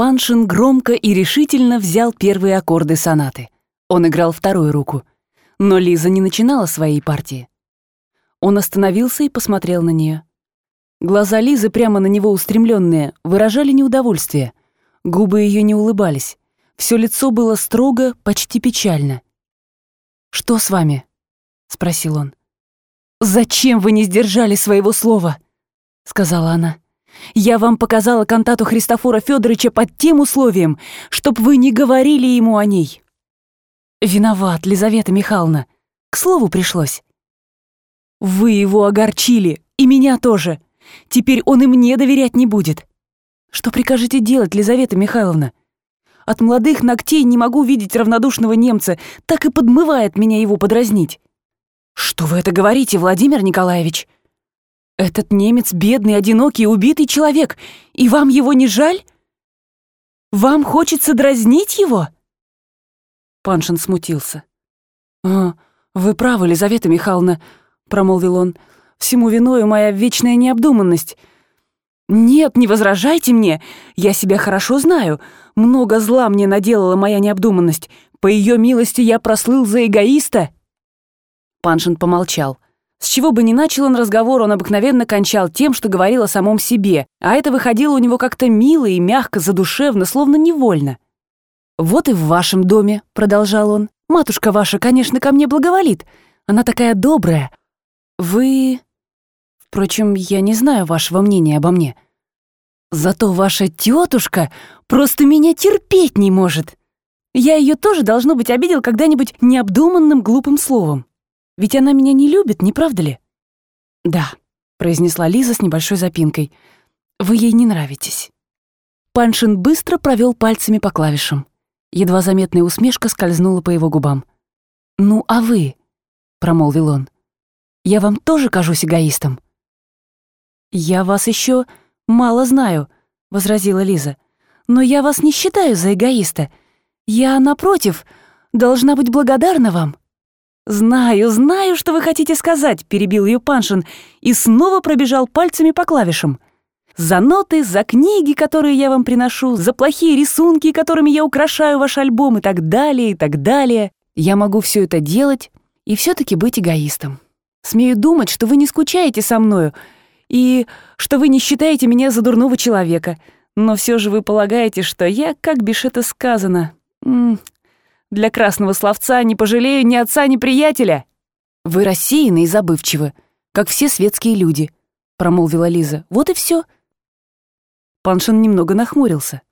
Паншин громко и решительно взял первые аккорды сонаты. Он играл вторую руку. Но Лиза не начинала своей партии. Он остановился и посмотрел на нее. Глаза Лизы, прямо на него устремленные, выражали неудовольствие. Губы ее не улыбались. Все лицо было строго, почти печально. «Что с вами?» — спросил он. «Зачем вы не сдержали своего слова?» — сказала она. «Я вам показала кантату Христофора Федоровича под тем условием, чтоб вы не говорили ему о ней». «Виноват, Лизавета Михайловна. К слову пришлось». «Вы его огорчили, и меня тоже. Теперь он и мне доверять не будет. Что прикажете делать, Лизавета Михайловна? От молодых ногтей не могу видеть равнодушного немца, так и подмывает меня его подразнить». «Что вы это говорите, Владимир Николаевич?» «Этот немец бедный, одинокий, убитый человек, и вам его не жаль? Вам хочется дразнить его?» Паншин смутился. «А, вы правы, Лизавета Михайловна», — промолвил он, — «всему виною моя вечная необдуманность. Нет, не возражайте мне, я себя хорошо знаю, много зла мне наделала моя необдуманность, по ее милости я прослыл за эгоиста». Паншин помолчал. С чего бы ни начал он разговор, он обыкновенно кончал тем, что говорил о самом себе, а это выходило у него как-то мило и мягко, задушевно, словно невольно. «Вот и в вашем доме», — продолжал он. «Матушка ваша, конечно, ко мне благоволит. Она такая добрая. Вы... Впрочем, я не знаю вашего мнения обо мне. Зато ваша тетушка просто меня терпеть не может. Я ее тоже, должно быть, обидел когда-нибудь необдуманным глупым словом. Ведь она меня не любит, не правда ли?» «Да», — произнесла Лиза с небольшой запинкой. «Вы ей не нравитесь». Паншин быстро провел пальцами по клавишам. Едва заметная усмешка скользнула по его губам. «Ну, а вы?» — промолвил он. «Я вам тоже кажусь эгоистом?» «Я вас еще мало знаю», — возразила Лиза. «Но я вас не считаю за эгоиста. Я, напротив, должна быть благодарна вам». «Знаю, знаю, что вы хотите сказать», — перебил ее Паншин и снова пробежал пальцами по клавишам. За ноты, за книги, которые я вам приношу, за плохие рисунки, которыми я украшаю ваш альбом и так далее, и так далее. Я могу все это делать и все таки быть эгоистом. Смею думать, что вы не скучаете со мною и что вы не считаете меня за дурного человека. Но все же вы полагаете, что я, как бишь это сказано, для красного словца не пожалею ни отца, ни приятеля. Вы рассеяны и забывчивы, как все светские люди, промолвила Лиза. Вот и все. Паншин немного нахмурился.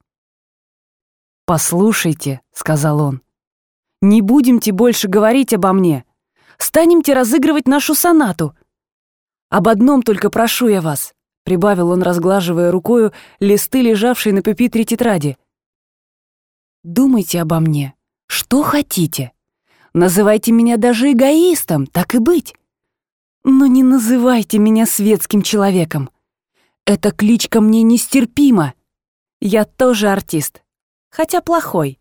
«Послушайте», — сказал он, — «не будемте больше говорить обо мне. Станемте разыгрывать нашу сонату. Об одном только прошу я вас», — прибавил он, разглаживая рукою листы, лежавшие на пепитре тетради. «Думайте обо мне, что хотите. Называйте меня даже эгоистом, так и быть. Но не называйте меня светским человеком. Эта кличка мне нестерпима. Я тоже артист, хотя плохой.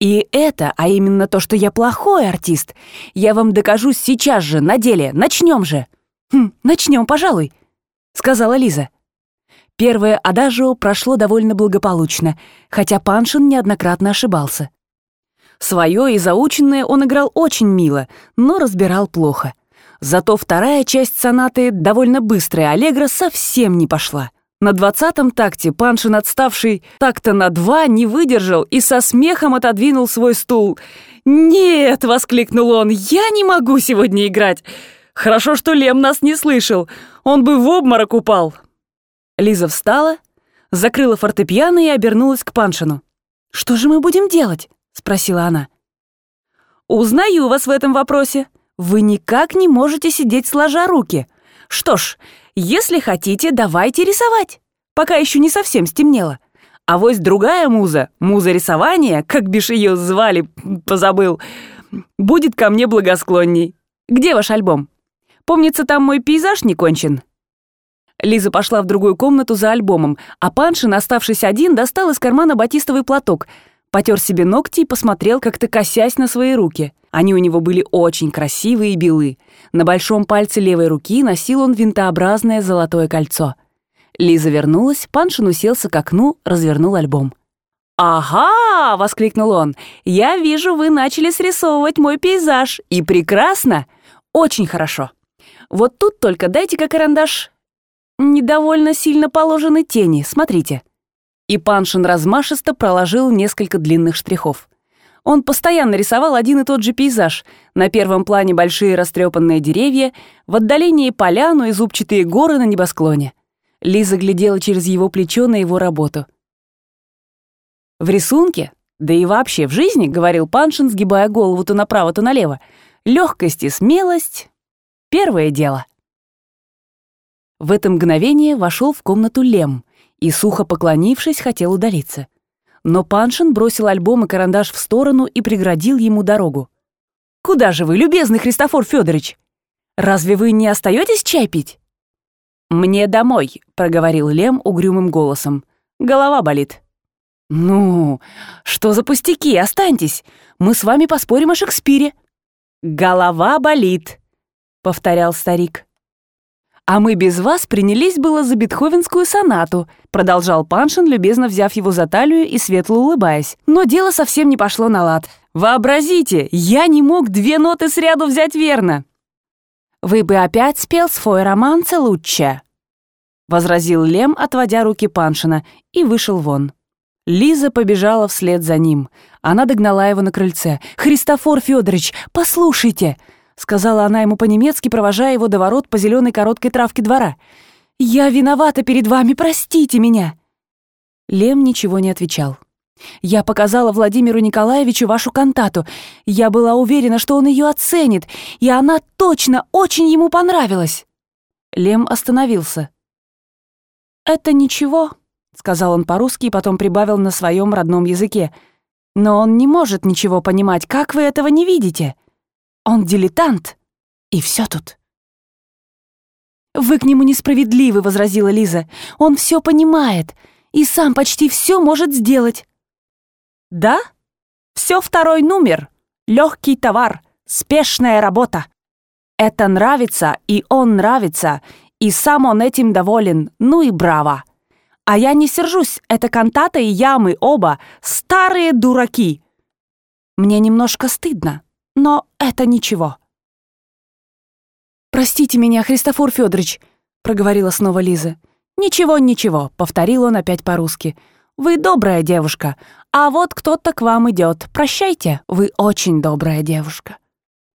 И это, а именно то, что я плохой артист, я вам докажу сейчас же, на деле. Начнем же. Хм, начнем, пожалуй, сказала Лиза. Первое адажио прошло довольно благополучно, хотя Паншин неоднократно ошибался. Свое и заученное он играл очень мило, но разбирал плохо. Зато вторая часть сонаты, довольно быстрая аллегро, совсем не пошла. На двадцатом такте Паншин, отставший такта на два, не выдержал и со смехом отодвинул свой стул. «Нет!» — воскликнул он. «Я не могу сегодня играть! Хорошо, что Лем нас не слышал. Он бы в обморок упал!» Лиза встала, закрыла фортепиано и обернулась к Паншину. «Что же мы будем делать?» — спросила она. «Узнаю вас в этом вопросе», вы никак не можете сидеть сложа руки. Что ж, если хотите, давайте рисовать, пока еще не совсем стемнело. А вось другая муза, муза рисования, как бишь ее звали, позабыл, будет ко мне благосклонней. Где ваш альбом? Помнится, там мой пейзаж не кончен». Лиза пошла в другую комнату за альбомом, а Паншин, оставшись один, достал из кармана батистовый платок — потер себе ногти и посмотрел, как-то косясь на свои руки. Они у него были очень красивые и белы. На большом пальце левой руки носил он винтообразное золотое кольцо. Лиза вернулась, Паншин уселся к окну, развернул альбом. «Ага!» — воскликнул он. «Я вижу, вы начали срисовывать мой пейзаж. И прекрасно! Очень хорошо. Вот тут только дайте-ка карандаш. Недовольно сильно положены тени, смотрите». И Паншин размашисто проложил несколько длинных штрихов. Он постоянно рисовал один и тот же пейзаж. На первом плане большие растрепанные деревья, в отдалении поляну и зубчатые горы на небосклоне. Лиза глядела через его плечо на его работу — в рисунке, да и вообще в жизни, говорил Паншин, сгибая голову то направо, то налево, легкость и смелость — первое дело. В это мгновение вошел в комнату Лем и, сухо поклонившись, хотел удалиться. Но Паншин бросил альбом и карандаш в сторону и преградил ему дорогу. «Куда же вы, любезный Христофор Федорович? Разве вы не остаетесь чай пить?» «Мне домой», — проговорил Лем угрюмым голосом. «Голова болит». «Ну, что за пустяки? Останьтесь. Мы с вами поспорим о Шекспире». «Голова болит», — повторял старик. «А мы без вас принялись было за бетховенскую сонату», продолжал Паншин, любезно взяв его за талию и светло улыбаясь. Но дело совсем не пошло на лад. «Вообразите, я не мог две ноты сряду взять верно!» «Вы бы опять спел свой романце лучше», возразил Лем, отводя руки Паншина, и вышел вон. Лиза побежала вслед за ним. Она догнала его на крыльце. «Христофор Федорович, послушайте!» Сказала она ему по-немецки, провожая его до ворот по зеленой короткой травке двора. «Я виновата перед вами, простите меня!» Лем ничего не отвечал. «Я показала Владимиру Николаевичу вашу кантату. Я была уверена, что он ее оценит, и она точно очень ему понравилась». Лем остановился. «Это ничего», — сказал он по-русски и потом прибавил на своем родном языке. «Но он не может ничего понимать. Как вы этого не видите? Он дилетант. И все тут». «Вы к нему несправедливы», — возразила Лиза. «Он все понимает и сам почти все может сделать». «Да? Все второй номер. Легкий товар, спешная работа. Это нравится, и он нравится, и сам он этим доволен. Ну и браво!» А я не сержусь, это кантата и ямы оба старые дураки. Мне немножко стыдно, но это ничего. «Простите меня, Христофор Федорович», — проговорила снова Лиза. «Ничего, ничего», — повторил он опять по-русски. «Вы добрая девушка, а вот кто-то к вам идет. Прощайте, вы очень добрая девушка».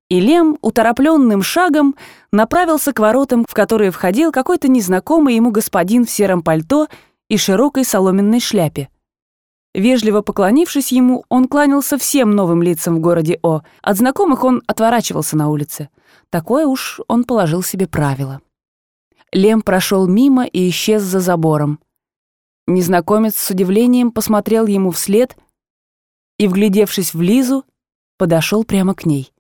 И Лем уторопленным шагом направился к воротам, в которые входил какой-то незнакомый ему господин в сером пальто и широкой соломенной шляпе. Вежливо поклонившись ему, он кланялся всем новым лицам в городе О. От знакомых он отворачивался на улице. Такое уж он положил себе правило. Лем прошел мимо и исчез за забором. Незнакомец с удивлением посмотрел ему вслед и, вглядевшись в Лизу, подошел прямо к ней.